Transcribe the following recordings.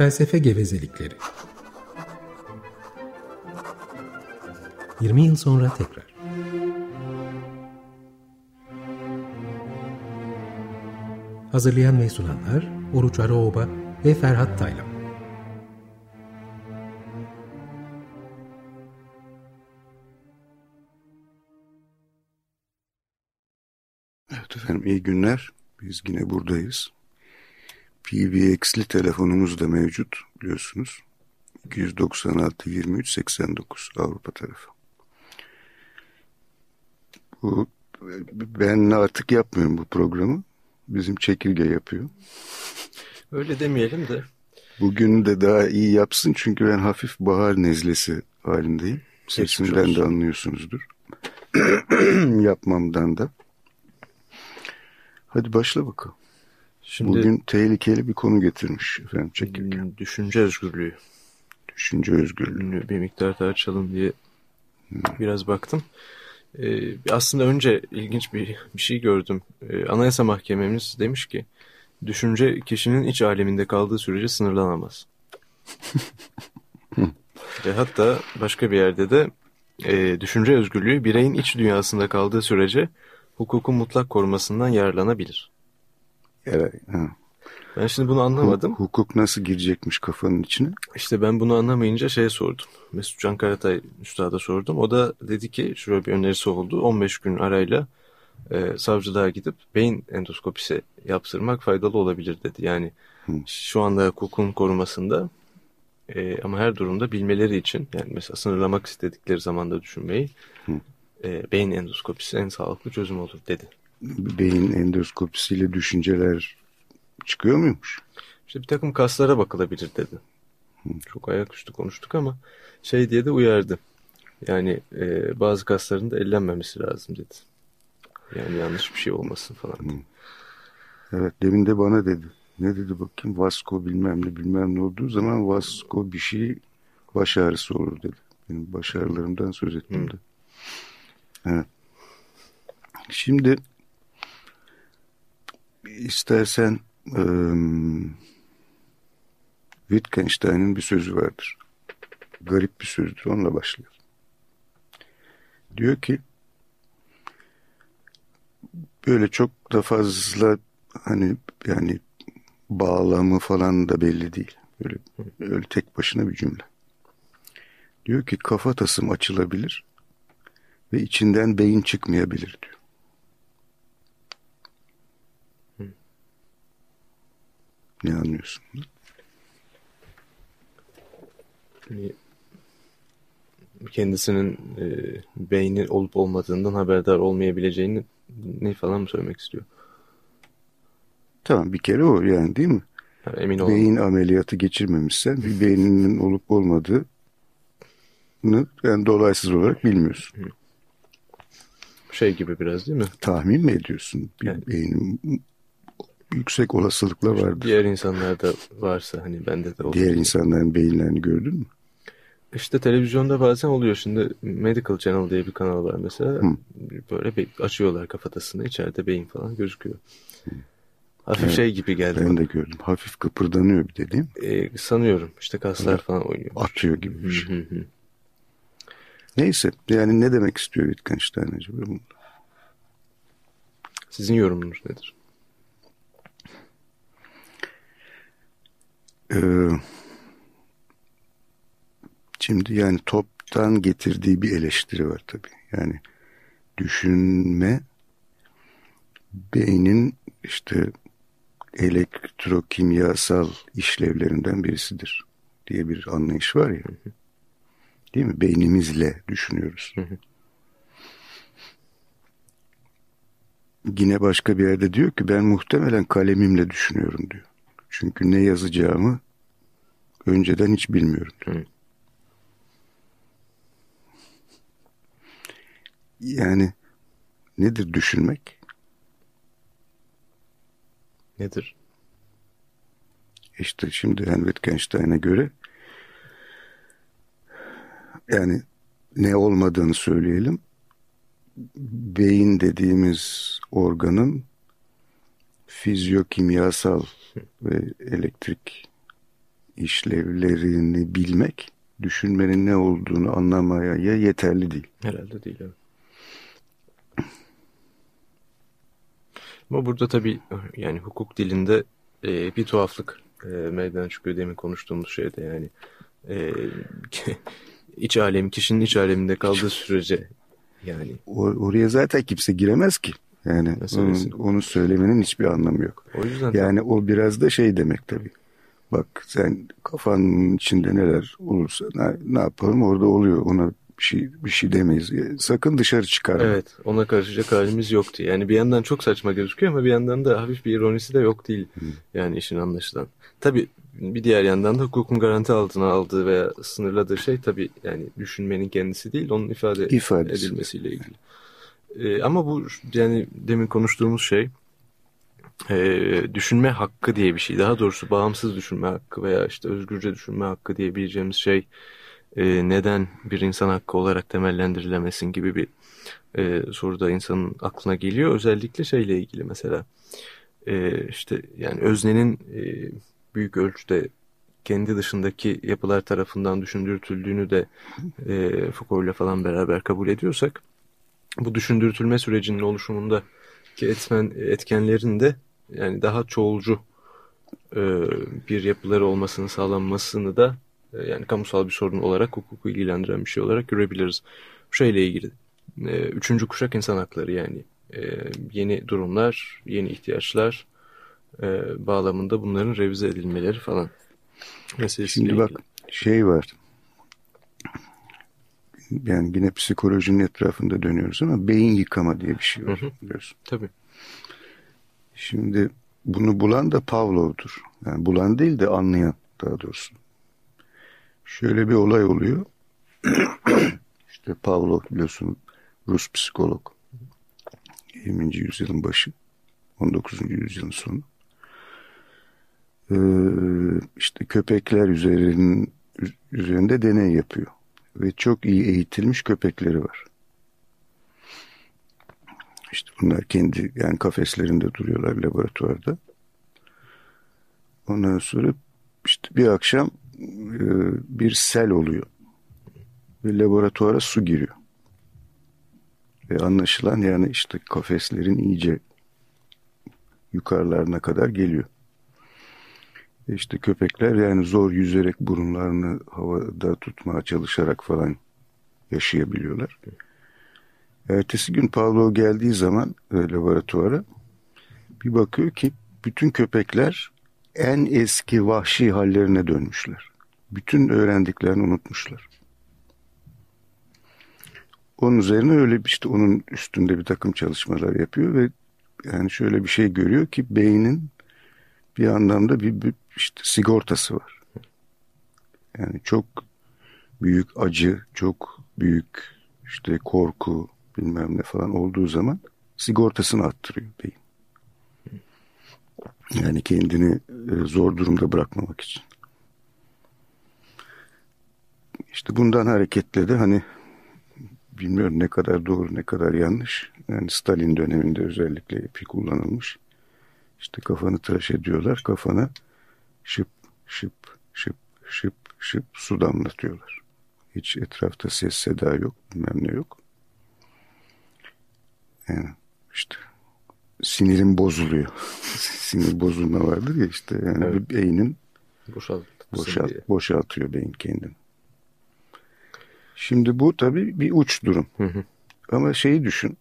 Felsefe gevezelikleri. 20 yıl sonra tekrar. Hazırlayan ve sunanlar Oruç Araoba ve Ferhat Taylan. Evet efendim iyi günler. Biz yine buradayız. PBX'li telefonumuz da mevcut biliyorsunuz. 296 23 89 Avrupa tarafı. Bu ben artık yapmıyorum bu programı. Bizim çekirge yapıyor. Öyle demeyelim de. Bugün de daha iyi yapsın çünkü ben hafif bahar nezlesi halindeyim. Sesimden de anlıyorsunuzdur. Yapmamdan da. Hadi başla bakalım. Şimdi, Bugün tehlikeli bir konu getirmiş efendim çekirge. Hmm, düşünce özgürlüğü. Düşünce özgürlüğü. Bir miktar tartışalım diye hmm. biraz baktım. Ee, aslında önce ilginç bir, bir şey gördüm. Ee, Anayasa Mahkememiz demiş ki düşünce kişinin iç aleminde kaldığı sürece sınırlanamaz. Ve hatta başka bir yerde de e, düşünce özgürlüğü bireyin iç dünyasında kaldığı sürece hukukun mutlak korumasından yararlanabilir. Evet. Ha. Ben şimdi bunu anlamadım. Hukuk nasıl girecekmiş kafanın içine? İşte ben bunu anlamayınca şey sordum. Mesut Can Karatay Üstad'a sordum. O da dedi ki şöyle bir önerisi oldu. 15 gün arayla e, savcılığa gidip beyin endoskopisi yaptırmak faydalı olabilir dedi. Yani Hı. şu anda hukukun korumasında e, ama her durumda bilmeleri için yani mesela sınırlamak istedikleri zamanda düşünmeyi e, beyin endoskopisi en sağlıklı çözüm olur dedi. Beyin endoskopisiyle düşünceler çıkıyor muymuş? İşte bir takım kaslara bakılabilir dedi. Hı. Çok ayaküstü konuştuk ama şey diye de uyardı. Yani e, bazı kasların da ellenmemesi lazım dedi. Yani yanlış bir şey olmasın falan. Hı. Evet demin de bana dedi. Ne dedi bakayım Vasco bilmem ne bilmem ne olduğu zaman Vasco bir şey baş ağrısı olur dedi. Benim baş ağrılarımdan söz ettim de. Evet. Şimdi istersen um, Wittgenstein'in bir sözü vardır. Garip bir sözdür. Onunla başlıyor. Diyor ki böyle çok da fazla hani yani bağlamı falan da belli değil. Böyle, öyle tek başına bir cümle. Diyor ki kafatasım açılabilir ve içinden beyin çıkmayabilir diyor. Ne anlıyorsun? Kendisinin e, beyni olup olmadığından haberdar olmayabileceğini ne falan mı söylemek istiyor? Tamam bir kere o yani değil mi? Yani emin olun. Beyin ameliyatı geçirmemişsen bir beyninin olup olmadığını yani dolaysız olarak bilmiyorsun. Şey gibi biraz değil mi? Tahmin mi ediyorsun? Bir yani. beynin yüksek olasılıkla vardır. Diğer insanlarda varsa hani bende de olur. Diğer insanların beyinlerini gördün mü? İşte televizyonda bazen oluyor. Şimdi Medical Channel diye bir kanal var mesela. Hı. Böyle açıyorlar kafatasını. içeride beyin falan gözüküyor. Hı. Hafif evet, şey gibi geldi. Ben bana. de gördüm. Hafif kıpırdanıyor bir dediğim. Ee, sanıyorum. İşte kaslar evet. falan oynuyor. Atıyor gibi bir şey. Neyse. Yani ne demek istiyor Wittgenstein acaba bunda? Sizin yorumunuz nedir? Ee, şimdi yani toptan getirdiği bir eleştiri var tabii. Yani düşünme beynin işte elektrokimyasal işlevlerinden birisidir diye bir anlayış var ya. Değil mi? Beynimizle düşünüyoruz. Yine başka bir yerde diyor ki ben muhtemelen kalemimle düşünüyorum diyor. Çünkü ne yazacağımı önceden hiç bilmiyorum. Diyor. Yani nedir düşünmek? Nedir? İşte şimdi Henry Wittgenstein'e göre yani ne olmadığını söyleyelim. Beyin dediğimiz organın fizyokimyasal ve elektrik işlevlerini bilmek düşünmenin ne olduğunu anlamaya yeterli değil. Herhalde değil evet. Ama burada tabii yani hukuk dilinde e, bir tuhaflık e, meydana çıkıyor demin konuştuğumuz şeyde yani e, iç alem kişinin iç aleminde kaldığı sürece yani. Or oraya zaten kimse giremez ki. Yani onun, onu söylemenin hiçbir anlamı yok. O yüzden yani tabii. o biraz da şey demek tabii. Bak sen kafanın içinde neler olursa ne, ne yapalım orada oluyor. Ona bir şey bir şey demeyiz. Sakın dışarı çıkarma. Evet, ona karışacak halimiz yoktu. Yani bir yandan çok saçma gözüküyor ama bir yandan da hafif bir ironisi de yok değil. Hı. Yani işin anlaşılan. Tabii bir diğer yandan da hukukun garanti altına aldığı veya sınırladığı şey tabii yani düşünmenin kendisi değil, onun ifade İfadesi. edilmesiyle ilgili. Ee, ama bu yani demin konuştuğumuz şey e, düşünme hakkı diye bir şey. Daha doğrusu bağımsız düşünme hakkı veya işte özgürce düşünme hakkı diyebileceğimiz şey e, neden bir insan hakkı olarak temellendirilemesin gibi bir e, soruda insanın aklına geliyor. Özellikle şeyle ilgili mesela e, işte yani öznenin e, büyük ölçüde kendi dışındaki yapılar tarafından düşündürtüldüğünü de e, Foucault ile falan beraber kabul ediyorsak bu düşündürtülme sürecinin oluşumunda ki etmen, etkenlerin de yani daha çoğulcu e, bir yapıları olmasını sağlanmasını da e, yani kamusal bir sorun olarak hukuku ilgilendiren bir şey olarak görebiliriz. Bu şeyle ilgili e, üçüncü kuşak insan hakları yani e, yeni durumlar, yeni ihtiyaçlar e, bağlamında bunların revize edilmeleri falan. Şimdi bak şey var yani yine psikolojinin etrafında dönüyoruz ama beyin yıkama diye bir şey var biliyorsun. Tabii. Şimdi bunu bulan da Pavlov'dur. Yani bulan değil de anlayan daha doğrusu. Şöyle bir olay oluyor. İşte Pavlov biliyorsun Rus psikolog. 20. yüzyılın başı. 19. yüzyılın sonu. Ee, işte köpekler üzerinin, üzerinde deney yapıyor. Ve çok iyi eğitilmiş köpekleri var. İşte bunlar kendi yani kafeslerinde duruyorlar laboratuvarda. Ondan sonra işte bir akşam e, bir sel oluyor. Ve laboratuvara su giriyor. Ve anlaşılan yani işte kafeslerin iyice yukarılarına kadar geliyor. İşte köpekler yani zor yüzerek burunlarını havada tutmaya çalışarak falan yaşayabiliyorlar. Ertesi gün Pavlov geldiği zaman e, laboratuvara bir bakıyor ki bütün köpekler en eski vahşi hallerine dönmüşler. Bütün öğrendiklerini unutmuşlar. Onun üzerine öyle işte onun üstünde bir takım çalışmalar yapıyor ve yani şöyle bir şey görüyor ki beynin bir anlamda bir, bir işte sigortası var. Yani çok büyük acı, çok büyük işte korku bilmem ne falan olduğu zaman sigortasını attırıyor beyin. Yani kendini e, zor durumda bırakmamak için. İşte bundan hareketle de hani bilmiyorum ne kadar doğru ne kadar yanlış. Yani Stalin döneminde özellikle epi kullanılmış. İşte kafanı tıraş ediyorlar. Kafana şıp şıp şıp şıp şıp su damlatıyorlar. Hiç etrafta ses seda yok bilmem ne yok. Yani işte sinirim bozuluyor. Sinir bozulma vardır ya işte yani evet. beynin Boşalt, boşalt, boşaltıyor beyin kendini. Şimdi bu tabii bir uç durum. Hı hı. Ama şeyi düşün.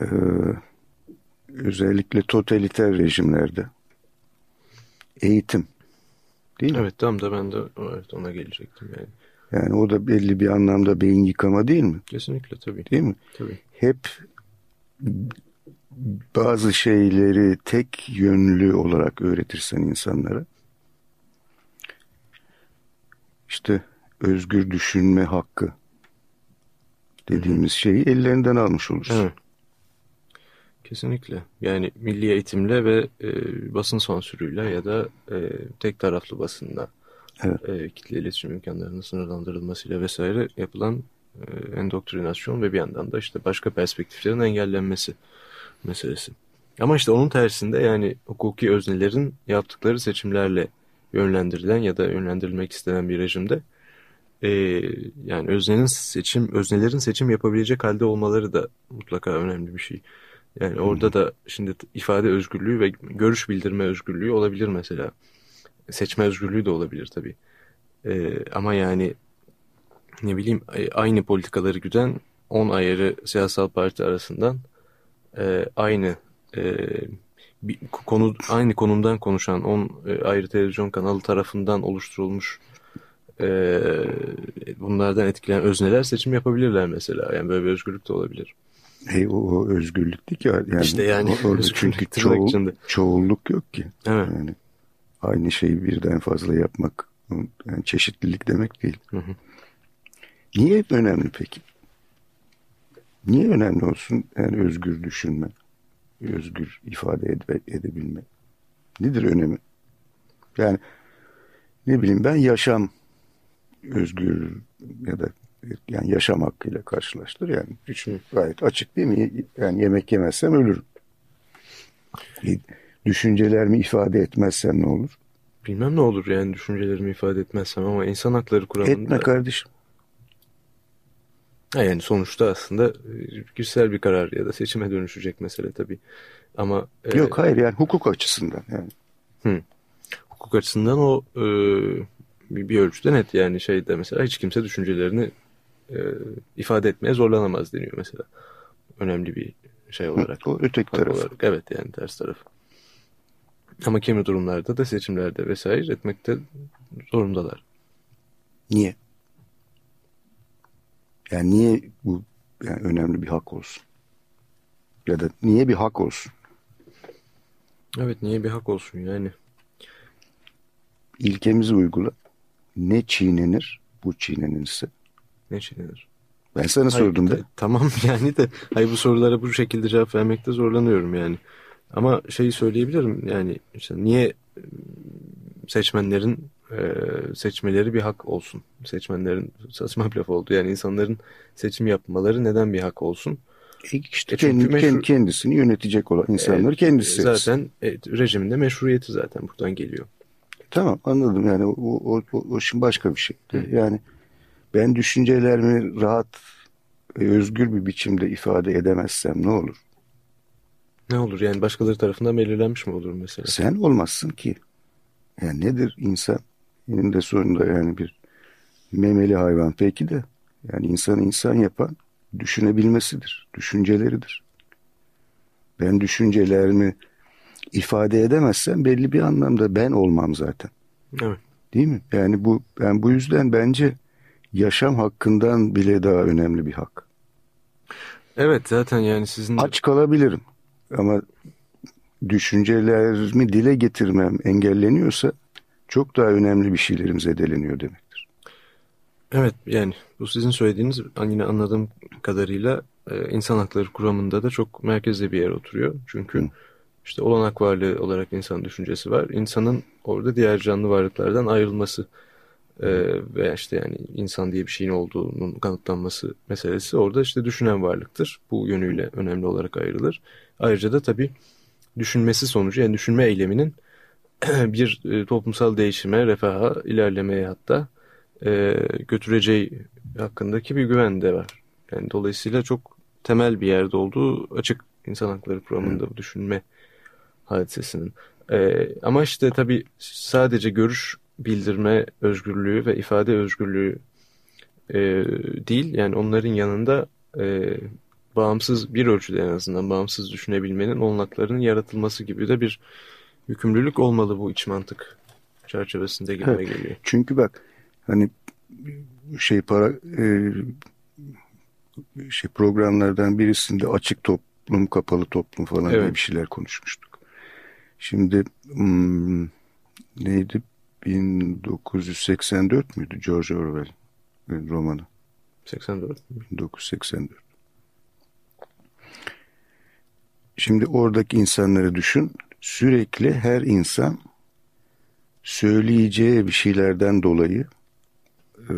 Ee, özellikle totaliter rejimlerde eğitim değil mi? Evet tam da ben de evet, ona gelecektim yani. Yani o da belli bir anlamda beyin yıkama değil mi? Kesinlikle tabii. Değil mi? Tabii. Hep bazı şeyleri tek yönlü olarak öğretirsen insanlara işte özgür düşünme hakkı dediğimiz şeyi ellerinden almış olursun. Evet. Kesinlikle. Yani milli eğitimle ve e, basın sansürüyle ya da e, tek taraflı basında evet. e, kitle iletişim imkanlarının sınırlandırılmasıyla vesaire yapılan e, endoktrinasyon ve bir yandan da işte başka perspektiflerin engellenmesi meselesi. Ama işte onun tersinde yani hukuki öznelerin yaptıkları seçimlerle yönlendirilen ya da yönlendirilmek istenen bir rejimde e, yani öznenin seçim öznelerin seçim yapabilecek halde olmaları da mutlaka önemli bir şey. Yani orada da şimdi ifade özgürlüğü ve görüş bildirme özgürlüğü olabilir mesela. Seçme özgürlüğü de olabilir tabii. E, ama yani ne bileyim aynı politikaları güden 10 ayrı siyasal parti arasından e, aynı e, bir konu aynı konumdan konuşan 10 e, ayrı televizyon kanalı tarafından oluşturulmuş e, bunlardan etkilenen özneler seçim yapabilirler mesela. Yani böyle bir özgürlük de olabilir. Hey, o, o özgürlük değil ki. Yani, işte yani. Orada çünkü çoğul, çoğulluk yok ki. Evet. Yani aynı şeyi birden fazla yapmak yani çeşitlilik demek değil. Hı hı. Niye önemli peki? Niye önemli olsun yani özgür düşünme, özgür ifade ede, edebilme? Nedir önemi? Yani ne bileyim ben yaşam özgür ya da yani yaşam hakkıyla karşılaştır. Yani düşün gayet açık değil mi? Yani yemek yemezsem ölürüm. Düşüncelerimi ifade etmezsem ne olur? Bilmem ne olur yani düşüncelerimi ifade etmezsem ama insan hakları kuramında... Etme kardeşim. Yani sonuçta aslında e, kişisel bir karar ya da seçime dönüşecek mesele tabii. Ama e, Yok hayır yani hukuk açısından yani. Hı. Hukuk açısından o e, bir ölçüde net yani şeyde mesela hiç kimse düşüncelerini e, ifade etmeye zorlanamaz deniyor mesela. Önemli bir şey olarak. O öteki taraf. Olarak. Evet yani ters taraf. Ama kimi durumlarda da seçimlerde vesaire etmekte zorundalar. Niye? Yani niye bu yani önemli bir hak olsun? Ya da niye bir hak olsun? Evet niye bir hak olsun yani? İlkemizi uygula. Ne çiğnenir? Bu çiğnenirse. Ne çiğnenir? Ben sana hayır, sordum da. Tamam yani de hayır bu sorulara bu şekilde cevap vermekte zorlanıyorum yani. Ama şeyi söyleyebilirim yani işte niye seçmenlerin e, seçmeleri bir hak olsun. Seçmenlerin saçma bir laf oldu. Yani insanların seçim yapmaları neden bir hak olsun? E işte e kendi, meşru... kendisini yönetecek olan insanları e, kendisi Zaten e, rejimin de meşruiyeti zaten buradan geliyor. Tamam anladım yani o, o, o, o şimdi başka bir şey. Hı. Yani ben düşüncelerimi rahat ve özgür bir biçimde ifade edemezsem ne olur? Ne olur yani başkaları tarafından belirlenmiş mi olur mesela? Sen olmazsın ki. Yani nedir insan? Eninde sonunda yani bir memeli hayvan peki de yani insan insan yapan düşünebilmesidir, düşünceleridir. Ben düşüncelerimi ifade edemezsem belli bir anlamda ben olmam zaten. Evet. Değil mi? Yani bu ben bu yüzden bence yaşam hakkından bile daha önemli bir hak. Evet zaten yani sizin aç kalabilirim ama düşüncelerimi dile getirmem engelleniyorsa çok daha önemli bir şeylerim zedeleniyor demektir. Evet yani bu sizin söylediğiniz yine anladığım kadarıyla e, insan hakları kuramında da çok merkezde bir yer oturuyor. Çünkü Hı. işte olanak varlığı olarak insan düşüncesi var. İnsanın orada diğer canlı varlıklardan ayrılması e, ve işte yani insan diye bir şeyin olduğunun kanıtlanması meselesi orada işte düşünen varlıktır. Bu yönüyle önemli olarak ayrılır. Ayrıca da tabii düşünmesi sonucu yani düşünme eyleminin bir e, toplumsal değişime, refaha, ilerlemeye hatta e, götüreceği hakkındaki bir güven de var. Yani dolayısıyla çok temel bir yerde olduğu açık insan hakları programında bu düşünme hadisesinin. E, ama işte tabii sadece görüş bildirme özgürlüğü ve ifade özgürlüğü e, değil yani onların yanında e, bağımsız bir ölçüde en azından bağımsız düşünebilmenin olanaklarının yaratılması gibi de bir yükümlülük olmalı bu iç mantık çerçevesinde gibi evet. geliyor. Çünkü bak hani şey para e, şey programlardan birisinde açık toplum kapalı toplum falan evet. bir şeyler konuşmuştuk. Şimdi hmm, neydi 1984 müydü George Orwell romanı? 84 1984. Şimdi oradaki insanları düşün. Sürekli her insan söyleyeceği bir şeylerden dolayı e,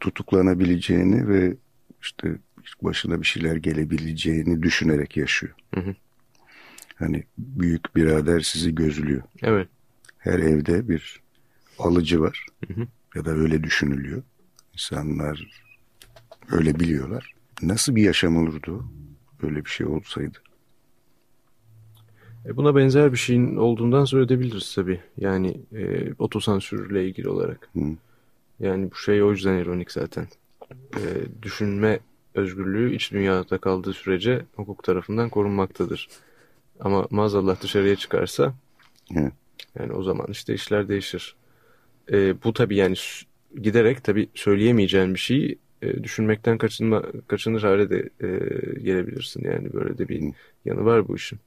tutuklanabileceğini ve işte başına bir şeyler gelebileceğini düşünerek yaşıyor. Hı hı. Hani büyük birader sizi gözlüyor. Evet. Her evde bir alıcı var. Hı hı. Ya da öyle düşünülüyor. İnsanlar öyle biliyorlar. Nasıl bir yaşam olurdu öyle bir şey olsaydı? E buna benzer bir şeyin olduğundan söz edebiliriz tabii. Yani e, otosansürle ilgili olarak. Hı. Yani bu şey o yüzden ironik zaten. E, düşünme özgürlüğü iç dünyada kaldığı sürece hukuk tarafından korunmaktadır. Ama maazallah dışarıya çıkarsa Hı. yani o zaman işte işler değişir. E, bu tabii yani giderek tabii söyleyemeyeceğin bir şeyi e, düşünmekten kaçınma, kaçınır hale de e, gelebilirsin. Yani böyle de bir Hı. yanı var bu işin.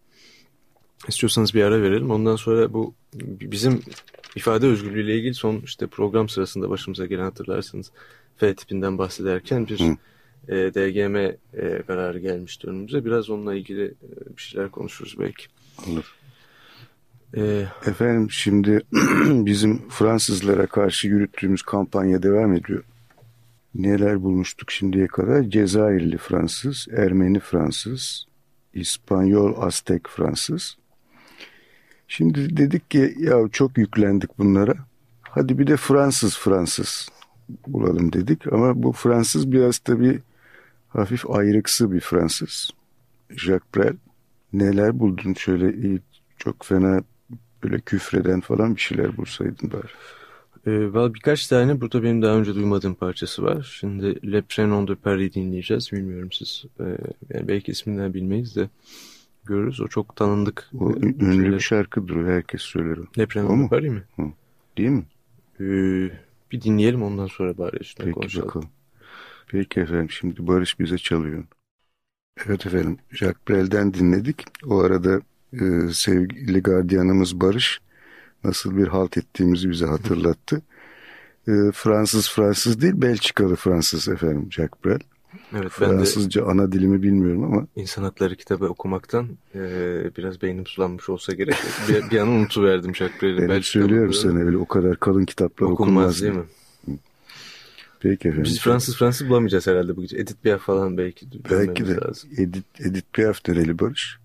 İstiyorsanız bir ara verelim. Ondan sonra bu bizim ifade özgürlüğüyle ilgili son işte program sırasında başımıza gelen hatırlarsanız F tipinden bahsederken bir e, DGM e, kararı gelmişti önümüze. Biraz onunla ilgili e, bir şeyler konuşuruz belki. Olur. Ee, Efendim şimdi bizim Fransızlara karşı yürüttüğümüz kampanya devam ediyor. Neler bulmuştuk şimdiye kadar? Cezayirli Fransız, Ermeni Fransız, İspanyol Aztek Fransız. Şimdi dedik ki ya çok yüklendik bunlara. Hadi bir de Fransız Fransız bulalım dedik. Ama bu Fransız biraz tabii hafif ayrıksı bir Fransız. Jacques Brel. Neler buldun şöyle çok fena böyle küfreden falan bir şeyler bulsaydın bari. Ee, birkaç tane burada benim daha önce duymadığım parçası var. Şimdi Le Prénom de Paris dinleyeceğiz. Bilmiyorum siz. Ee, yani belki isminden bilmeyiz de görürüz. O çok tanındık. O e, ünlü şeyler. bir şarkıdır o. Herkes söyler o. Le Prénom de Paris mi? Hı. Değil mi? Ee, bir dinleyelim ondan sonra bari üstüne Peki konuşalım. bakalım. Peki efendim şimdi Barış bize çalıyor. Evet efendim Jacques Brel'den dinledik. O arada e, sevgili gardiyanımız Barış nasıl bir halt ettiğimizi bize hatırlattı. E, Fransız Fransız değil Belçikalı Fransız efendim Jacques Brel. Evet, Fransızca ben de ana dilimi bilmiyorum ama. İnsan Hakları kitabı okumaktan e, biraz beynim sulanmış olsa gerek. bir, bir an unutuverdim Jacques Brel'i. Ben söylüyorum sana öyle o kadar kalın kitaplar okunmaz. Okunmaz değil mi? Peki efendim. Biz Fransız Fransız bulamayacağız herhalde bu gece. Edith Piaf falan belki. Belki de. Lazım. Edith, Edith Piaf nereli Barış?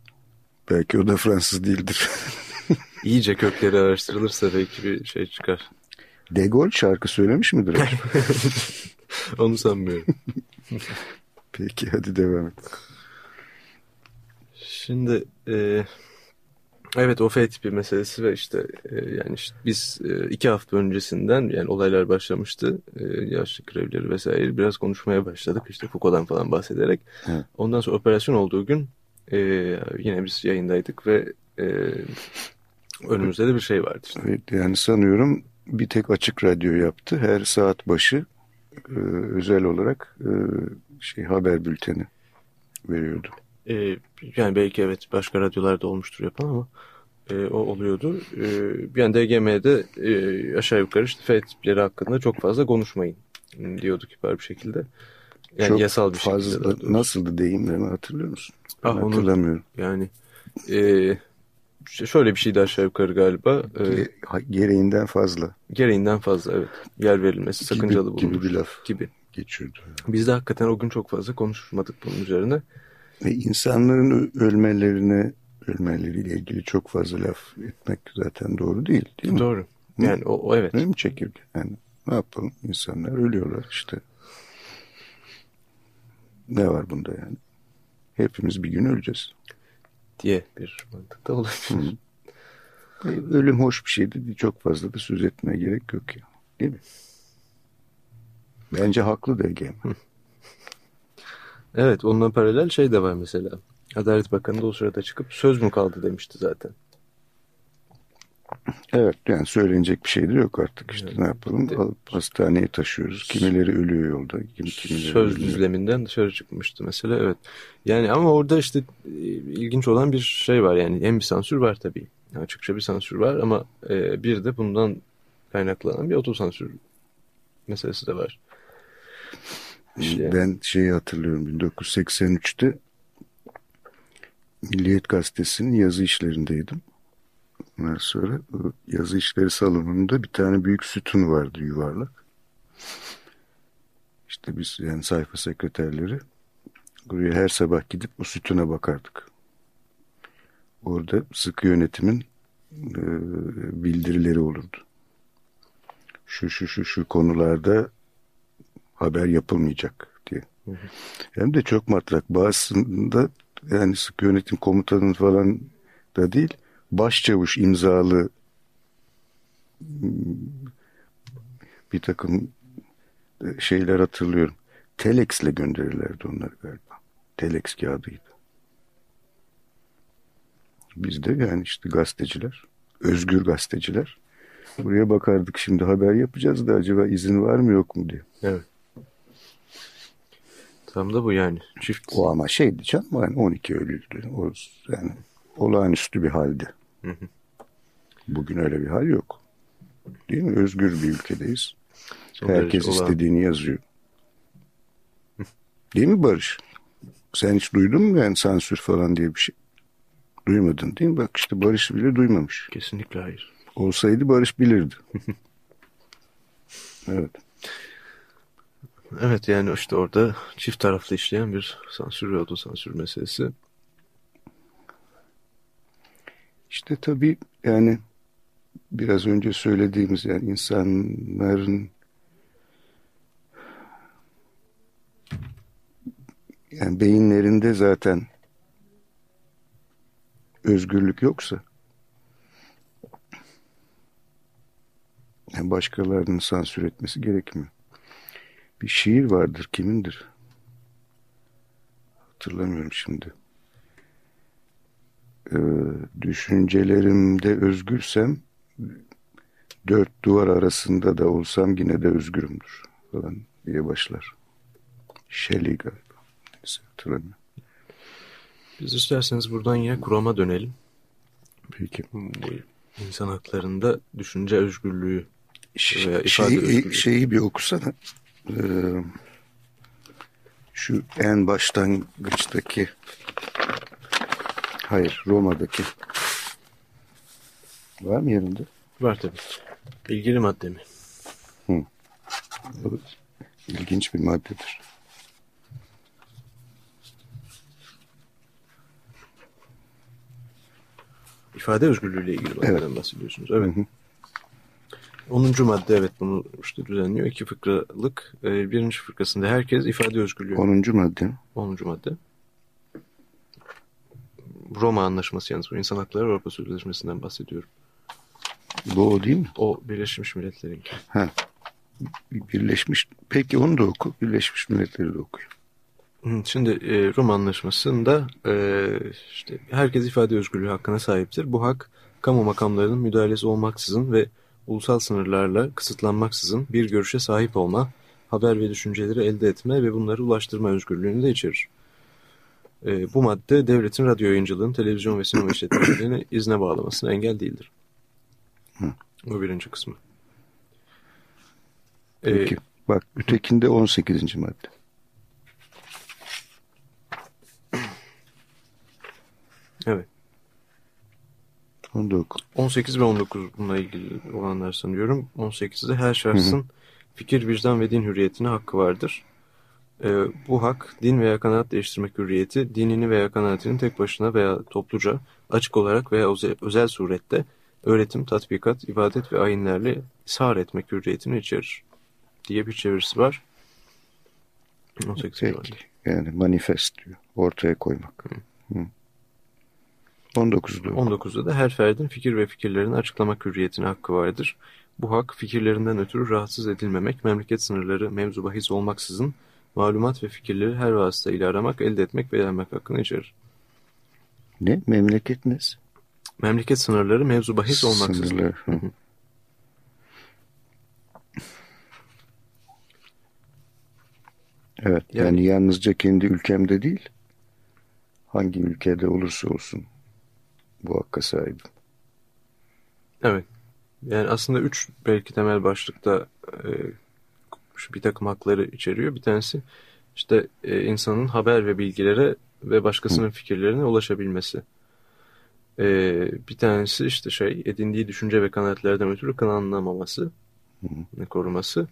Belki o da Fransız değildir. İyice kökleri araştırılırsa belki bir şey çıkar. De Gaulle şarkı söylemiş midir? Onu sanmıyorum. Peki hadi devam et. Şimdi e, evet o F tipi meselesi ve işte e, yani işte biz e, iki hafta öncesinden yani olaylar başlamıştı. E, yaşlı grevleri vesaire biraz konuşmaya başladık işte Foucault'dan falan bahsederek. Evet. Ondan sonra operasyon olduğu gün e, yine biz yayındaydık ve e, önümüzde de bir şey vardı. Işte. Evet yani sanıyorum bir tek açık radyo yaptı. Her saat başı e, özel olarak e, şey haber bülteni veriyordu. E, yani belki evet başka radyolarda olmuştur yapan ama e, o oluyordu. E, yani DGM'de e, aşağı yukarı işte F tipleri hakkında çok fazla konuşmayın diyordu kibar bir şekilde. Yani çok yasal bir fazla, şekilde. Nasıldı deyimlerini hatırlıyor musun? Ben ah, hatırlamıyorum. Onu, yani e, şöyle bir şeydi aşağı yukarı galiba. E, gereğinden fazla. Gereğinden fazla evet. Yer verilmesi sakıncalı bulunmuş. Gibi bir laf. Gibi. Geçiyordu. Biz de hakikaten o gün çok fazla konuşmadık bunun üzerine. Ve insanların ölmelerine ölmeleriyle ilgili çok fazla laf etmek zaten doğru değil değil mi? Doğru. Yani o, o evet. Değil mi çekirge? Yani ne yapalım? İnsanlar ölüyorlar işte. Ne var bunda yani? Hepimiz bir gün öleceğiz. Diye bir mantık da olabilir. Ölüm hoş bir şeydi. Çok fazla da söz etmeye gerek yok ya. Değil mi? Bence haklı DGM. evet onunla paralel şey de var mesela. Adalet Bakanı da o sırada çıkıp söz mü kaldı demişti zaten. Evet yani söylenecek bir şey de yok artık işte evet. ne yapalım de, alıp hastaneye taşıyoruz. Kimileri ölüyor yolda. Kim, kimileri söz ölüyor. düzleminden dışarı çıkmıştı mesela evet. Yani ama orada işte e, ilginç olan bir şey var yani hem bir sansür var tabii. Açıkça bir sansür var ama e, bir de bundan kaynaklanan bir otosansür meselesi de var. İşte. Ben şeyi hatırlıyorum 1983'te Milliyet Gazetesi'nin yazı işlerindeydim. Ondan sonra yazı işleri salonunda bir tane büyük sütun vardı yuvarlak. İşte biz yani sayfa sekreterleri buraya her sabah gidip o sütuna bakardık. orada sıkı yönetimin e, bildirileri olurdu. Şu şu şu şu konularda haber yapılmayacak diye. Hı hı. Hem de çok matrak. Bazısında yani sıkı yönetim komutanın falan da değil başçavuş imzalı bir takım şeyler hatırlıyorum. Telex'le gönderirlerdi onları galiba. Telex kağıdıydı. Biz de yani işte gazeteciler, özgür gazeteciler. Buraya bakardık şimdi haber yapacağız da acaba izin var mı yok mu diye. Evet. Tam da bu yani. Çift. O ama şeydi canım yani 12 Eylül'dü. O yani olağanüstü bir haldi. Hı hı. Bugün öyle bir hal yok. Değil mi? Özgür bir ülkedeyiz. Son Herkes istediğini olan... yazıyor. Değil mi Barış? Sen hiç duydun mu yani sansür falan diye bir şey? Duymadın değil mi? Bak işte Barış bile duymamış. Kesinlikle hayır. Olsaydı Barış bilirdi. evet. Evet yani işte orada çift taraflı işleyen bir sansür ve otosansür meselesi. İşte tabii yani biraz önce söylediğimiz yani insanların yani beyinlerinde zaten özgürlük yoksa yani başkalarının sansür etmesi gerekmiyor. Bir şiir vardır kimindir? Hatırlamıyorum şimdi. Ee, düşüncelerimde özgürsem dört duvar arasında da olsam yine de özgürümdür falan diye başlar. Shelley galiba. Neyse hatırlamıyorum. Biz isterseniz buradan yine kurama dönelim. Peki. İnsan haklarında düşünce özgürlüğü veya ifade şeyi, özgürlüğü. Şeyi bir okusana. Ee, şu en başlangıçtaki hayır Roma'daki var mı yerinde? Var tabii. İlgili madde mi? Hı. Evet. İlginç bir maddedir. İfade özgürlüğüyle ilgili maddeden evet. bahsediyorsunuz. Evet. Hı hı. 10. madde evet bunu işte düzenliyor. İki fıkralık. E, birinci fıkrasında herkes ifade özgürlüğü. 10. madde. 10. madde. Roma Anlaşması yalnız bu insan hakları Avrupa Sözleşmesi'nden bahsediyorum. Bu o değil mi? O Birleşmiş Milletler'in. Ha. Birleşmiş. Peki onu da oku. Birleşmiş Milletler'i de okuyor. Şimdi e, Roma Anlaşması'nda e, işte herkes ifade özgürlüğü hakkına sahiptir. Bu hak kamu makamlarının müdahalesi olmaksızın ve ulusal sınırlarla kısıtlanmaksızın bir görüşe sahip olma, haber ve düşünceleri elde etme ve bunları ulaştırma özgürlüğünü de içerir. E, bu madde devletin radyo yayıncılığın, televizyon ve sinema işletmelerini izne bağlamasına engel değildir. Hı. Bu birinci kısmı. Peki. Ee, Bak ötekinde 18. madde. Evet. 19. 18 ve 19 bununla ilgili olanlar sanıyorum. 18'de her şahsın hı hı. fikir, vicdan ve din hürriyetine hakkı vardır. Ee, bu hak din veya kanaat değiştirmek hürriyeti, dinini veya kanaatini tek başına veya topluca, açık olarak veya özel surette öğretim, tatbikat, ibadet ve ayinlerle ishar etmek hürriyetini içerir diye bir çevirisi var. 18 Peki. Yani manifest diyor. Ortaya koymak. Hı. Hı. 19'da. 19'da da her ferdin fikir ve fikirlerini açıklamak hürriyetine hakkı vardır. Bu hak fikirlerinden ötürü rahatsız edilmemek, memleket sınırları mevzu bahis olmaksızın malumat ve fikirleri her vasıtayla aramak, elde etmek ve yaymak hakkını içerir. Ne? Memleket ne? Memleket sınırları mevzu bahis olmaksızın. Sınırlar. Evet yani, yani yalnızca kendi ülkemde değil hangi ülkede olursa olsun bu hakka sahibim. Evet. Yani aslında üç belki temel başlıkta e, bir takım hakları içeriyor. Bir tanesi işte e, insanın haber ve bilgilere ve başkasının fikirlerine ulaşabilmesi. E, bir tanesi işte şey edindiği düşünce ve kanaatlerden ötürü kınanlamaması, Hı. koruması.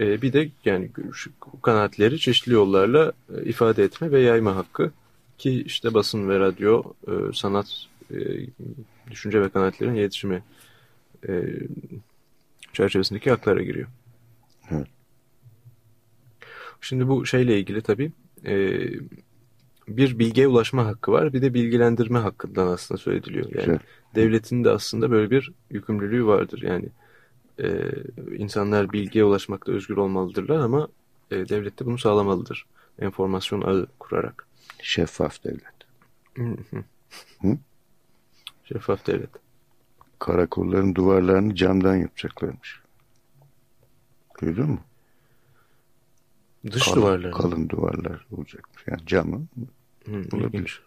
E, bir de yani kanaatleri çeşitli yollarla e, ifade etme ve yayma hakkı ki işte basın ve radyo, e, sanat e, e, düşünce ve kanaatlerin iletişimi e, çerçevesindeki haklara giriyor. Evet. Şimdi bu şeyle ilgili tabii e, bir bilgiye ulaşma hakkı var bir de bilgilendirme hakkından aslında söz ediliyor. Yani Güzel. devletin de aslında böyle bir yükümlülüğü vardır. Yani e, insanlar bilgiye ulaşmakta özgür olmalıdırlar ama e, devlet de bunu sağlamalıdır. Enformasyon ağı kurarak. Şeffaf devlet. Hı? Şeffaf devlet. Karakolların duvarlarını camdan yapacaklarmış. Duydun mu? Dış kalın, duvarları. Kalın duvarlar olacakmış. Yani camı Hı, olabilir.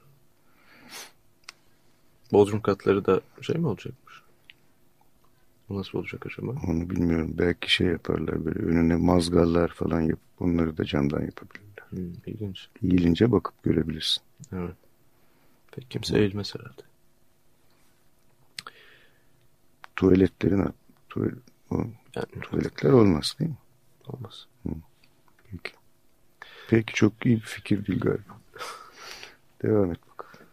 Bodrum katları da şey mi olacakmış? O nasıl olacak acaba? onu bilmiyorum. Belki şey yaparlar böyle önüne mazgallar falan yapıp onları da camdan yapabilirler. Hı, ilginç. Eğilince bakıp görebilirsin. Evet. Pek kimse eğilmez herhalde. Tuvaletlerin tuval, o, Yani tuvaletler olmaz değil mi? olmaz. Peki. Peki çok iyi bir fikir değil galiba. Devam et bakalım.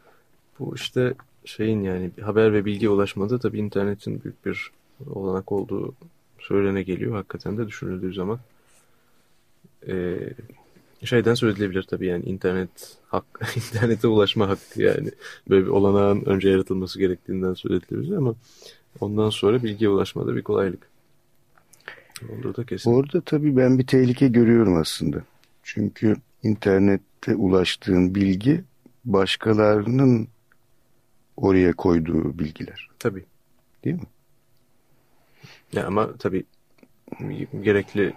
Bu işte şeyin yani haber ve bilgi ulaşmada tabii internetin büyük bir olanak olduğu söylene geliyor. Hakikaten de düşünüldüğü zaman Ee, şeyden söz tabii yani internet hak, internete ulaşma hakkı yani böyle bir olanağın önce yaratılması gerektiğinden söz edilebilir ama ondan sonra bilgiye ulaşmada bir kolaylık. Olduğu da kesin. Orada tabii ben bir tehlike görüyorum aslında. Çünkü internette ulaştığın bilgi başkalarının oraya koyduğu bilgiler. Tabii. Değil mi? Ya ama tabii gerekli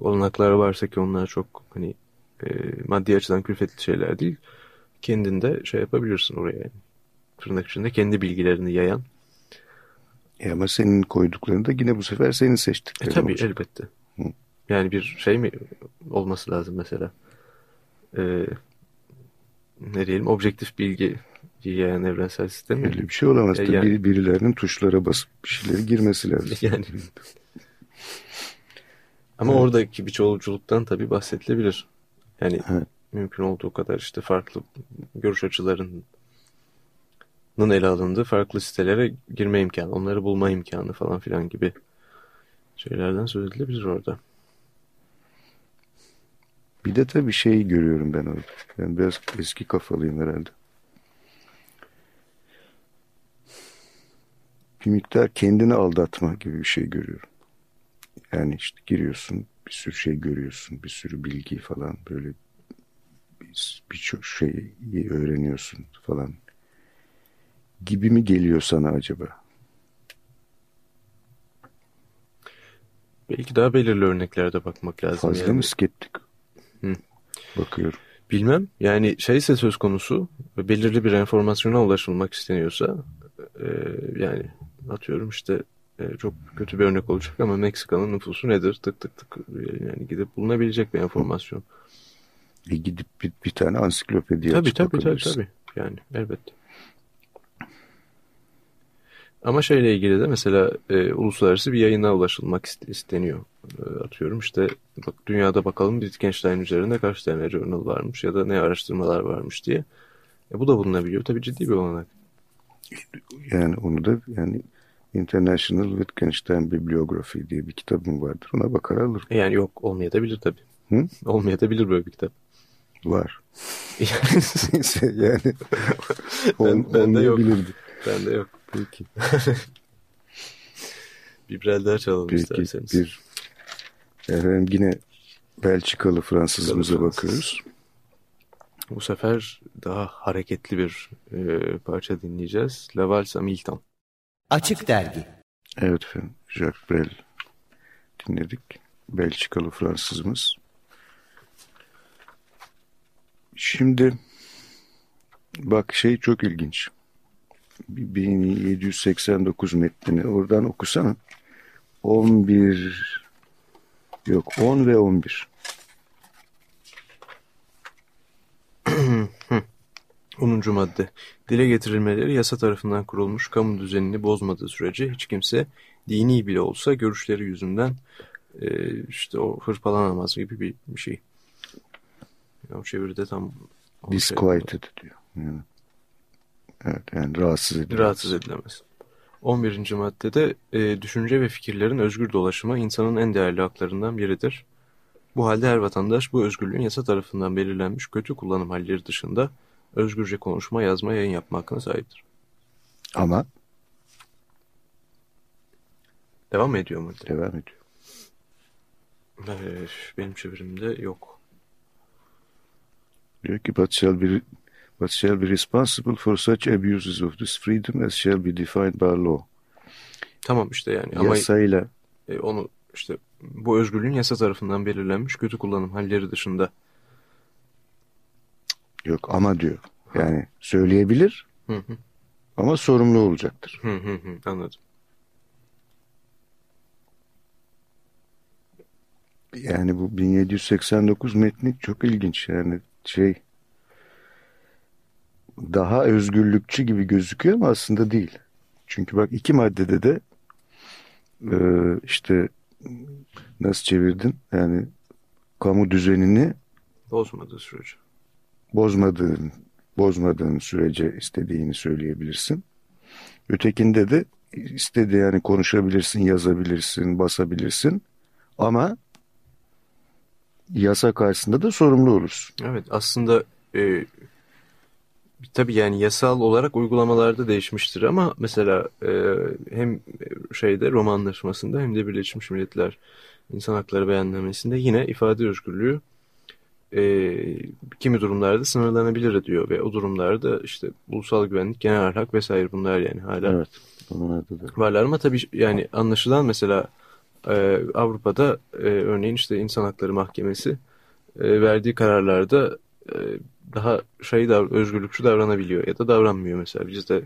olanaklar varsa ki onlar çok hani e, maddi açıdan külfetli şeyler değil. Kendinde şey yapabilirsin oraya yani. Tırnak içinde kendi bilgilerini yayan. E ama senin koyduklarını da yine bu sefer senin E seçtiklerin tabii olacak. elbette. Hı. Yani bir şey mi olması lazım mesela? E, ne diyelim objektif bilgi yayan evrensel sistem? Öyle bir şey olamaz. E, yani- biri- birilerinin tuşlara basıp bir şeyleri girmesi lazım. Yani. Ama Evet. oradaki bir çoğulculuktan tabii bahsedilebilir. Yani Evet. mümkün olduğu kadar işte farklı görüş açılarının ele alındığı farklı sitelere girme imkanı, onları bulma imkanı falan filan gibi şeylerden söz edilebilir orada. Bir de tabii şey görüyorum ben orada. Ben biraz eski kafalıyım herhalde. Bir miktar kendini aldatma gibi bir şey görüyorum. Yani işte giriyorsun, bir sürü şey görüyorsun, bir sürü bilgi falan böyle bir- birçok şeyi öğreniyorsun falan. Gibi mi geliyor sana acaba? Belki daha belirli örneklerde bakmak lazım. Fazla yani. mı skeptik? Hı. Bakıyorum. Bilmem. Yani şeyse söz konusu belirli bir enformasyona ulaşılmak isteniyorsa e, yani atıyorum işte e, çok kötü bir örnek olacak ama Meksika'nın nüfusu nedir? Tık tık tık e, yani gidip bulunabilecek bir enformasyon. E gidip bir, bir tane ansiklopedi Tabii tabii tabii bakabilirsin. tabii. Yani elbette. Ama şeyle ilgili de mesela e, uluslararası bir yayına ulaşılmak ist- isteniyor. E, atıyorum işte bak dünyada bakalım Wittgenstein üzerinde kaç tane journal varmış ya da ne araştırmalar varmış diye. E, bu da bulunabiliyor. Tabii ciddi bir olanak. Yani onu da yani International Wittgenstein Bibliography diye bir kitabım vardır. Ona bakar alırım. E, yani yok olmayabilir tabii. Hı? Olmayabilir böyle bir kitap. Var. Yani Neyse yani. Ben- bende yok. olmayabilirdi. bende yok. Peki. Bir brel daha çalalım Peki isterseniz. bir efendim yine Belçikalı Fransızımıza Fransız. bakıyoruz. Bu sefer daha hareketli bir e, parça dinleyeceğiz. La Valse à Milton. Açık Dergi Evet efendim. Jacques Brel dinledik. Belçikalı Fransızımız. Şimdi bak şey çok ilginç. 1789 metnini oradan okusana. 11 yok 10 ve 11. 10. madde. Dile getirilmeleri yasa tarafından kurulmuş kamu düzenini bozmadığı sürece hiç kimse dini bile olsa görüşleri yüzünden e, işte o hırpalanamaz gibi bir, bir şey. O çeviride tam o şey- Disquieted diyor. Yani Evet yani rahatsız edilemez. Rahatsız edilemez. 11. maddede e, düşünce ve fikirlerin özgür dolaşımı insanın en değerli haklarından biridir. Bu halde her vatandaş bu özgürlüğün yasa tarafından belirlenmiş kötü kullanım halleri dışında özgürce konuşma, yazma, yayın yapma hakkına sahiptir. Ama Devam ediyor mu? devam ediyor. Ee, benim çevirimde yok. Diyor ki shall be, but shall be responsible for such abuses of this freedom as shall be defined by law. Tamam işte yani ama Yasayla e, onu işte bu özgürlüğün yasa tarafından belirlenmiş kötü kullanım halleri dışında. yok ama diyor. Yani söyleyebilir Hı hı, ama sorumlu olacaktır. hı hı, hı, anladım. Yani bu 1789 metni çok ilginç yani şey daha özgürlükçü gibi gözüküyor ama aslında değil. Çünkü bak iki maddede de e, işte nasıl çevirdin yani kamu düzenini Bozmadığı sürece. bozmadığın bozmadığın sürece istediğini söyleyebilirsin. Ötekinde de istediği yani konuşabilirsin, yazabilirsin, basabilirsin ama yasa karşısında da sorumlu olursun. Evet aslında e, tabii yani yasal olarak uygulamalarda değişmiştir ama mesela e, hem şeyde Roma Anlaşması'nda hem de Birleşmiş Milletler İnsan Hakları Beyannamesi'nde yine ifade özgürlüğü e, kimi durumlarda sınırlanabilir diyor ve o durumlarda işte ulusal güvenlik, genel ahlak vesaire bunlar yani hala Evet. Varlar ama tabii yani anlaşılan mesela e, Avrupa'da e, örneğin işte İnsan Hakları Mahkemesi e, verdiği kararlarda e, daha şey dav- özgürlükçü davranabiliyor ya da davranmıyor mesela. Bizde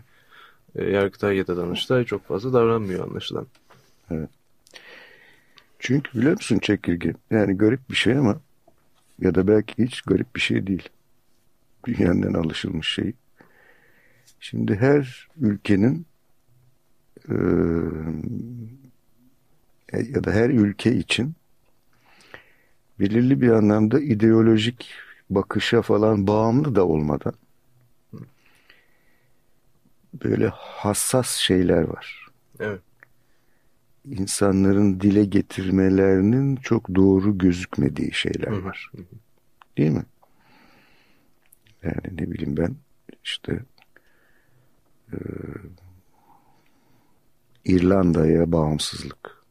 e, Yargıtay ya da Danıştay çok fazla davranmıyor anlaşılan. Çünkü biliyor musun çekirge? Yani garip bir şey ama ya da belki hiç garip bir şey değil. Dünyanın alışılmış şey. Şimdi her ülkenin eee, ya da her ülke için belirli bir anlamda ideolojik bakışa falan bağımlı da olmadan böyle hassas şeyler var. Evet. insanların dile getirmelerinin çok doğru gözükmediği şeyler Hı hı. var. Değil mi? Yani ne bileyim ben işte e, İrlanda'ya bağımsızlık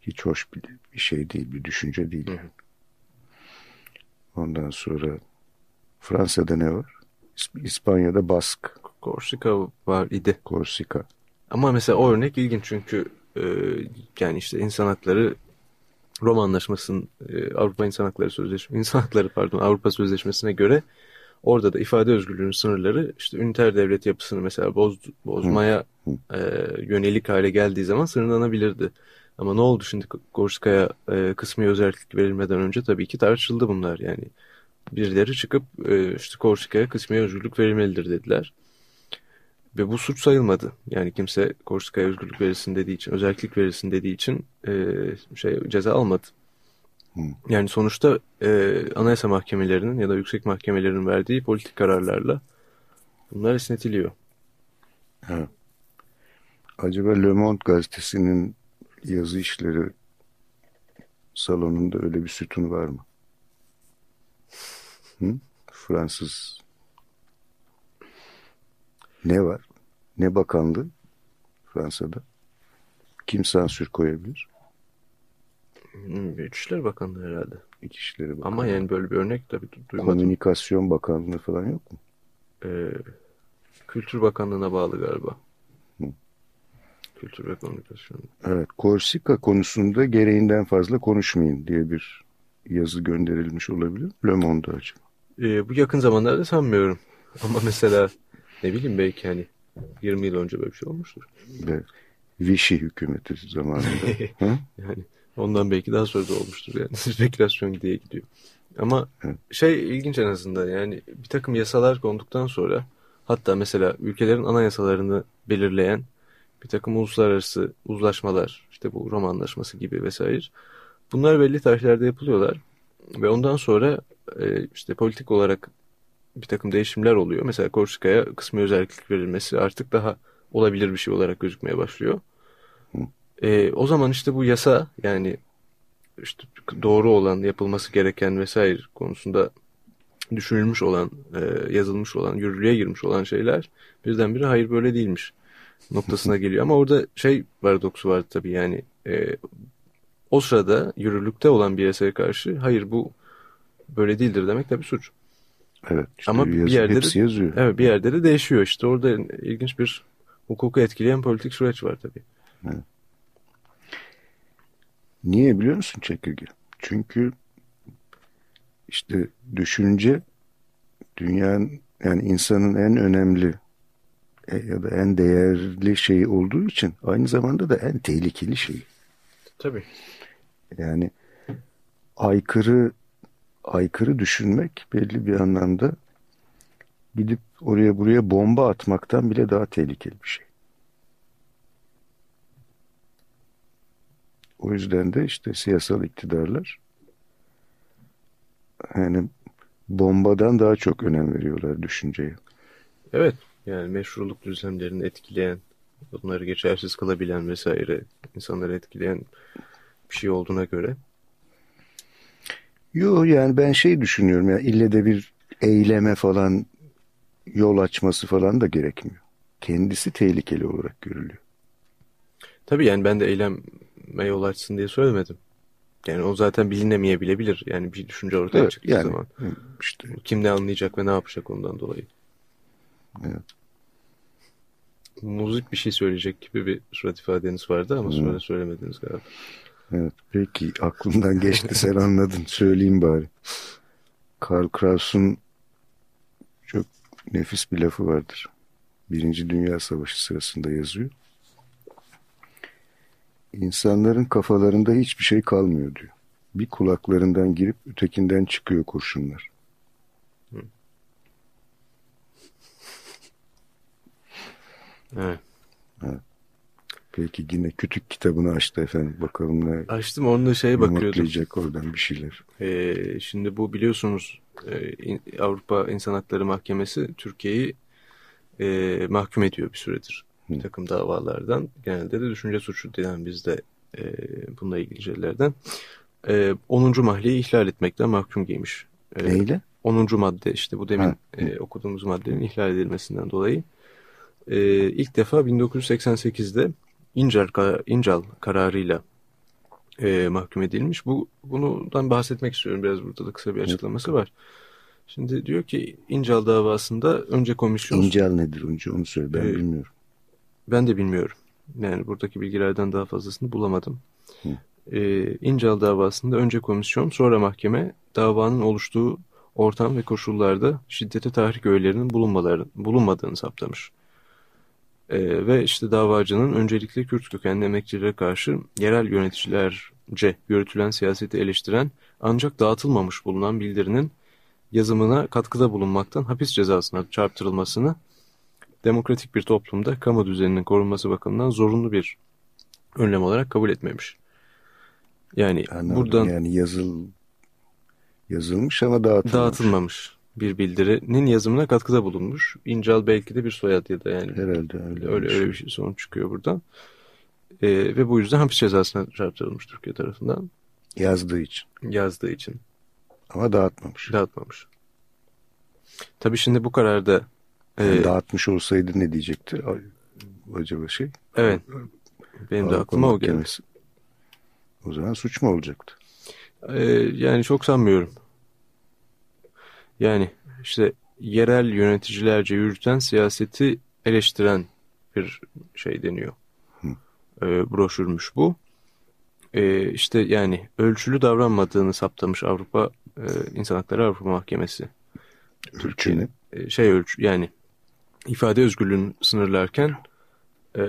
hiç hoş bir, bir şey değil, bir düşünce değil. Hı hı. Ondan sonra Fransa'da ne var? İsp- İspanya'da Bask, Korsika var idi. Korsika. Ama mesela o örnek ilginç çünkü e, yani işte insan hakları Roma Anlaşması'nın e, Avrupa İnsan Hakları Sözleşmesi, İnsan Hakları pardon Avrupa Sözleşmesi'ne göre orada da ifade özgürlüğünün sınırları işte üniter devlet yapısını mesela boz, bozmaya e, yönelik hale geldiği zaman sınırlanabilirdi. Ama ne oldu şimdi Korsika'ya e, kısmi özellik verilmeden önce tabii ki tartışıldı bunlar yani. Birileri çıkıp e, işte Korsika'ya kısmi özgürlük verilmelidir dediler. Ve bu suç sayılmadı. Yani kimse Korsika'ya özgürlük verilsin dediği için, özellik verilsin dediği için e, şey ceza almadı. Yani sonuçta e, anayasa mahkemelerinin ya da yüksek mahkemelerin verdiği politik kararlarla bunlar esnetiliyor. Acaba Le Monde gazetesinin yazı işleri salonunda öyle bir sütun var mı? Hı? Fransız. Ne var? Ne bakanlığı Fransa'da? Kim sansür koyabilir? Hmm, İçişleri Bakanlığı herhalde. İçişleri Bakanlığı. Ama yani böyle bir örnek tabii du- duymadım. Komünikasyon Bakanlığı falan yok mu? E, Kültür Bakanlığı'na bağlı galiba. Kültür ve Komünikasyon. Evet, Korsika konusunda gereğinden fazla konuşmayın diye bir yazı gönderilmiş olabilir. Le Monde'a acaba. E, bu yakın zamanlarda sanmıyorum. Ama mesela ne bileyim belki hani 20 yıl önce böyle bir şey olmuştur. Ve Vichy hükümeti zamanında. Yani ondan belki daha sonra da olmuştur yani. Spekülasyon diye gidiyor. Ama Evet. şey ilginç en azından yani bir takım yasalar konduktan sonra hatta mesela ülkelerin anayasalarını belirleyen bir takım uluslararası uzlaşmalar işte bu Roma Anlaşması gibi vesaire bunlar belli tarihlerde yapılıyorlar ve ondan sonra e, işte politik olarak bir takım değişimler oluyor. Mesela Korsika'ya kısmi özellik verilmesi artık daha olabilir bir şey olarak gözükmeye başlıyor. E, o zaman işte bu yasa yani işte doğru olan yapılması gereken vesaire konusunda düşünülmüş olan, e, yazılmış olan, yürürlüğe girmiş olan şeyler birdenbire hayır böyle değilmiş noktasına geliyor. Ama orada şey paradoksu var tabii yani e, o sırada yürürlükte olan bir yasaya karşı hayır bu böyle değildir demek tabii suç. Evet. Işte Ama yazı, bir yerde hepsi de, yazıyor. Evet bir yerde de değişiyor işte orada ilginç bir hukuku etkileyen politik süreç var tabii. Evet. Niye biliyor musun çekirge? Çünkü işte düşünce dünyanın yani insanın en önemli ya da en değerli şeyi olduğu için aynı zamanda da en tehlikeli şeyi. Tabii. Yani aykırı aykırı düşünmek belli bir anlamda gidip oraya buraya bomba atmaktan bile daha tehlikeli bir şey. O yüzden de işte siyasal iktidarlar yani bombadan daha çok önem veriyorlar düşünceye. Evet yani meşruluk düzenlerini etkileyen, bunları geçersiz kılabilen vesaire insanları etkileyen bir şey olduğuna göre. Yok yani ben şey düşünüyorum ya ille de bir eyleme falan yol açması falan da gerekmiyor. Kendisi tehlikeli olarak görülüyor. Tabii yani ben de eyleme yol açsın diye söylemedim. Yani o zaten bilinemeyebilebilir. Yani bir düşünce ortaya Evet, çıktığı yani zaman. işte Kim ne anlayacak ve ne yapacak ondan dolayı. Evet. Muzik bir şey söyleyecek gibi bir surat ifadeniz vardı ama sonra söylemediniz galiba. evet peki aklımdan geçti sen anladın söyleyeyim bari. Karl Kraus'un çok nefis bir lafı vardır. Birinci Dünya Savaşı sırasında yazıyor. İnsanların kafalarında hiçbir şey kalmıyor diyor. Bir kulaklarından girip ötekinden çıkıyor kurşunlar. Evet. Peki yine kütük kitabını açtı efendim. Bakalım ne Açtım onunla şeye bakıyordum. oradan bir şeyler. Ee, şimdi bu biliyorsunuz e, Avrupa İnsan Hakları Mahkemesi Türkiye'yi e, mahkum ediyor bir süredir. Bir takım davalardan. Genelde de düşünce suçu denen bizde e, bununla ilgili şeylerden. E, 10. mahliyi ihlal etmekten mahkum giymiş. E, Neyle? 10. madde işte bu demin Ha. e, okuduğumuz maddenin ihlal edilmesinden dolayı. E, ilk defa 1988'de İncal, kar- İncal kararıyla e, mahkum edilmiş. Bu Bundan bahsetmek istiyorum. Biraz burada da kısa bir açıklaması var. Şimdi diyor ki İncal davasında önce komisyon... İncal nedir önce onu söyle ben Ee, bilmiyorum. Ben de bilmiyorum. Yani buradaki bilgilerden daha fazlasını bulamadım. Hı. Ee, İncal davasında önce komisyon sonra mahkeme davanın oluştuğu ortam ve koşullarda şiddete tahrik öğelerinin bulunmadığını saptamış. Ee, ve işte davacının öncelikle Kürt kökenli emekçilere karşı yerel yöneticilerce yürütülen siyaseti eleştiren ancak dağıtılmamış bulunan bildirinin yazımına katkıda bulunmaktan hapis cezasına çarptırılmasını demokratik bir toplumda kamu düzeninin korunması bakımından zorunlu bir önlem olarak kabul etmemiş. Yani Anladım. buradan Yani yazıl yazılmış ama dağıtılmamış. dağıtılmamış bir bildirinin yazımına katkıda bulunmuş. İncal belki de bir soyad ya da yani Herhalde öyle. öyle, öyle bir şey sonuç çıkıyor buradan. Ee, ve bu yüzden hapis cezasına çarptırılmış Türkiye tarafından Yazdığı için. yazdığı için Ama dağıtmamış. dağıtmamış. Tabii şimdi bu kararda Yani e, dağıtmış olsaydı ne diyecekti? Acaba şey. evet benim de aklıma o geldi. O zaman suç mu olacaktı? Ee, yani çok sanmıyorum. Yani işte yerel yöneticilerce yürüten siyaseti eleştiren bir şey deniyor. Ee, broşürmüş bu. Ee, işte yani ölçülü davranmadığını saptamış Avrupa e, İnsan Hakları Avrupa Mahkemesi. Türkçenin. Ee, şey ölçü yani ifade özgürlüğünü sınırlarken e,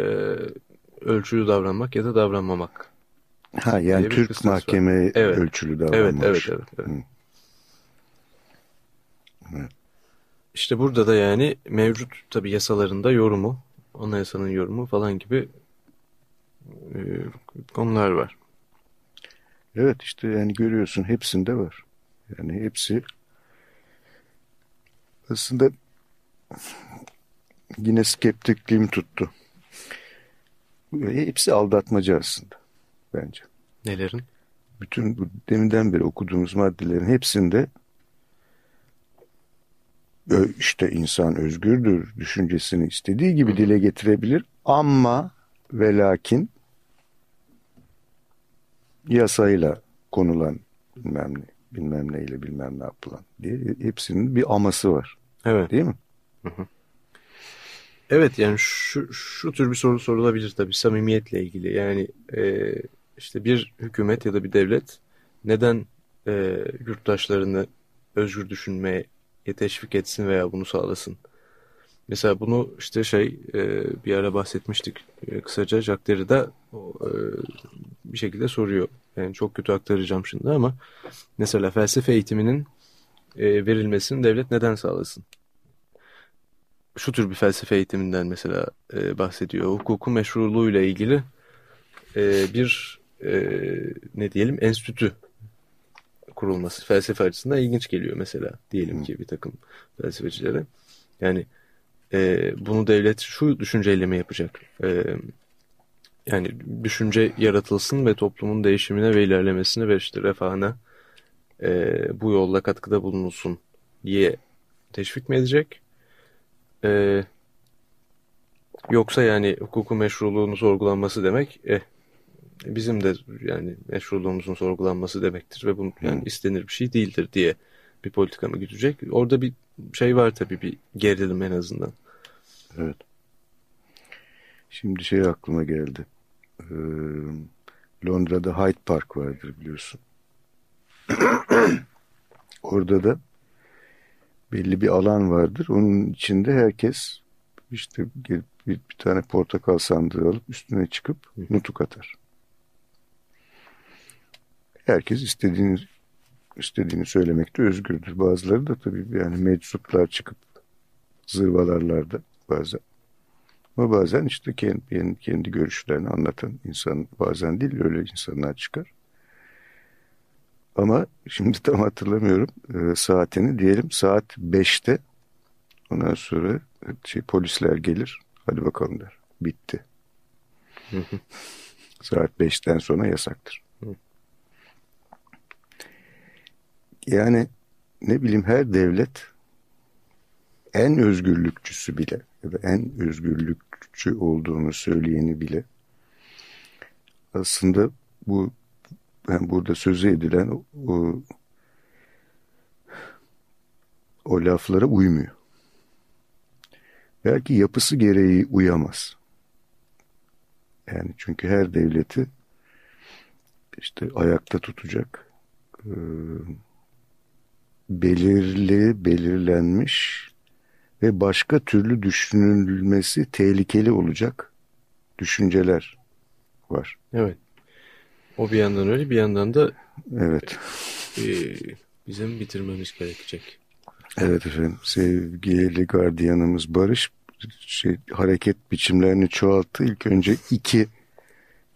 ölçülü davranmak ya da davranmamak. Ha yani Türk var. mahkeme Evet. ölçülü Evet, davranmış. evet, evet. evet. Hı. Evet. İşte burada da yani mevcut tabi yasalarında yorumu, anayasanın yorumu falan gibi e, konular var. Evet işte yani görüyorsun hepsinde var. Yani hepsi aslında yine skeptikliğim tuttu. Hepsi aldatmaca aslında bence. Nelerin? Bütün bu deminden beri okuduğumuz maddelerin hepsinde işte insan özgürdür, düşüncesini istediği gibi dile getirebilir ama ve lakin yasayla konulan bilmem ne, bilmem neyle bilmem ne yapılan diye hepsinin bir aması var. Evet. Değil mi? Hı hı. Evet yani şu, şu tür bir soru sorulabilir tabii samimiyetle ilgili. Yani e, işte bir hükümet ya da bir devlet neden e, yurttaşlarını özgür düşünmeye teşvik etsin veya bunu sağlasın? Mesela bunu işte şey e, bir ara bahsetmiştik e, kısaca Jacques Derrida e, bir şekilde soruyor. Yani çok kötü aktaracağım şimdi ama mesela felsefe eğitiminin verilmesini devlet neden sağlasın? Şu tür bir felsefe eğitiminden mesela e, bahsediyor. Hukukun meşruluğuyla ilgili bir ne diyelim enstitü kurulması felsefe açısından ilginç geliyor mesela diyelim ki bir takım felsefecilere. Yani e, bunu devlet şu düşünceyle mi yapacak? E, yani düşünce yaratılsın ve toplumun değişimine ve ilerlemesine ve işte refahına e, bu yolla katkıda bulunulsun diye teşvik mi edecek? E, yoksa yani hukukun meşruluğunu sorgulanması demek eh, bizim de yani meşruluğumuzun sorgulanması demektir ve bu yani istenir bir şey değildir diye bir politika mı güdecek? Orada bir şey var tabii bir gerilim en azından. Evet. Şimdi şey aklıma geldi. Ee, Londra'da Hyde Park vardır biliyorsun. Orada da belli bir alan vardır. Onun içinde herkes işte bir, bir, bir tane portakal sandığı alıp üstüne çıkıp nutuk atar. Herkes istediğini istediğini söylemekte özgürdür. Bazıları da tabii yani meczuplar çıkıp zırvalarlar da bazen. Ama bazen işte kendi, kendi görüşlerini anlatan insan bazen değil öyle insanlar çıkar. Ama şimdi tam hatırlamıyorum e, saatini diyelim saat 5'te ondan sonra şey, polisler gelir hadi bakalım der bitti. saat 5'ten sonra yasaktır. Yani ne bileyim her devlet en özgürlükçüsü bile ya da en özgürlükçü olduğunu söyleyeni bile aslında bu ben burada sözü edilen o, o laflara uymuyor. Belki yapısı gereği uyamaz. Yani çünkü her devleti işte ayakta tutacak belirli, belirlenmiş ve başka türlü düşünülmesi tehlikeli olacak düşünceler var. Evet. O bir yandan öyle bir yandan da evet. E, bizim bitirmemiz gerekecek. Evet efendim sevgili gardiyanımız Barış şey, hareket biçimlerini çoğalttı. İlk önce iki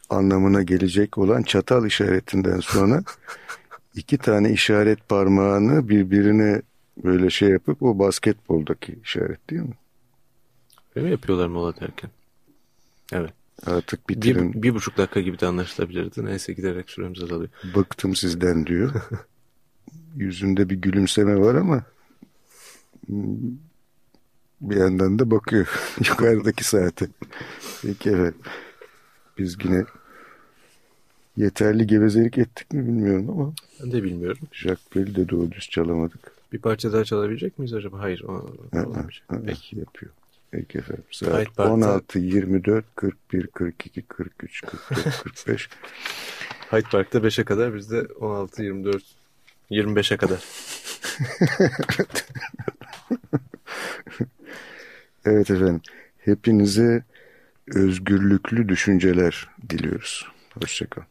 anlamına gelecek olan çatal işaretinden sonra iki tane işaret parmağını birbirine böyle şey yapıp o basketboldaki işaret değil mi? Öyle mi yapıyorlar mola derken? Evet. Artık bitirin. Bir, bir buçuk dakika gibi de anlaşılabilirdi. Neyse giderek süremiz azalıyor. Bıktım sizden diyor. Yüzünde bir gülümseme var ama bir yandan da bakıyor yukarıdaki saate. Peki evet. Biz yine yeterli gevezelik ettik mi bilmiyorum ama. Ben de bilmiyorum. Jacques Brel'i de doğru düz çalamadık. Bir parça daha çalabilecek miyiz acaba? Hayır. O, olamayacak. Peki yapıyor. Peki efendim. Saat 16, 24, 41, 42, 43, 44, 45. Hyde Park'ta 5'e kadar biz de 16, 24, 25'e kadar. evet efendim. Hepinize özgürlüklü düşünceler diliyoruz. Hoşçakalın.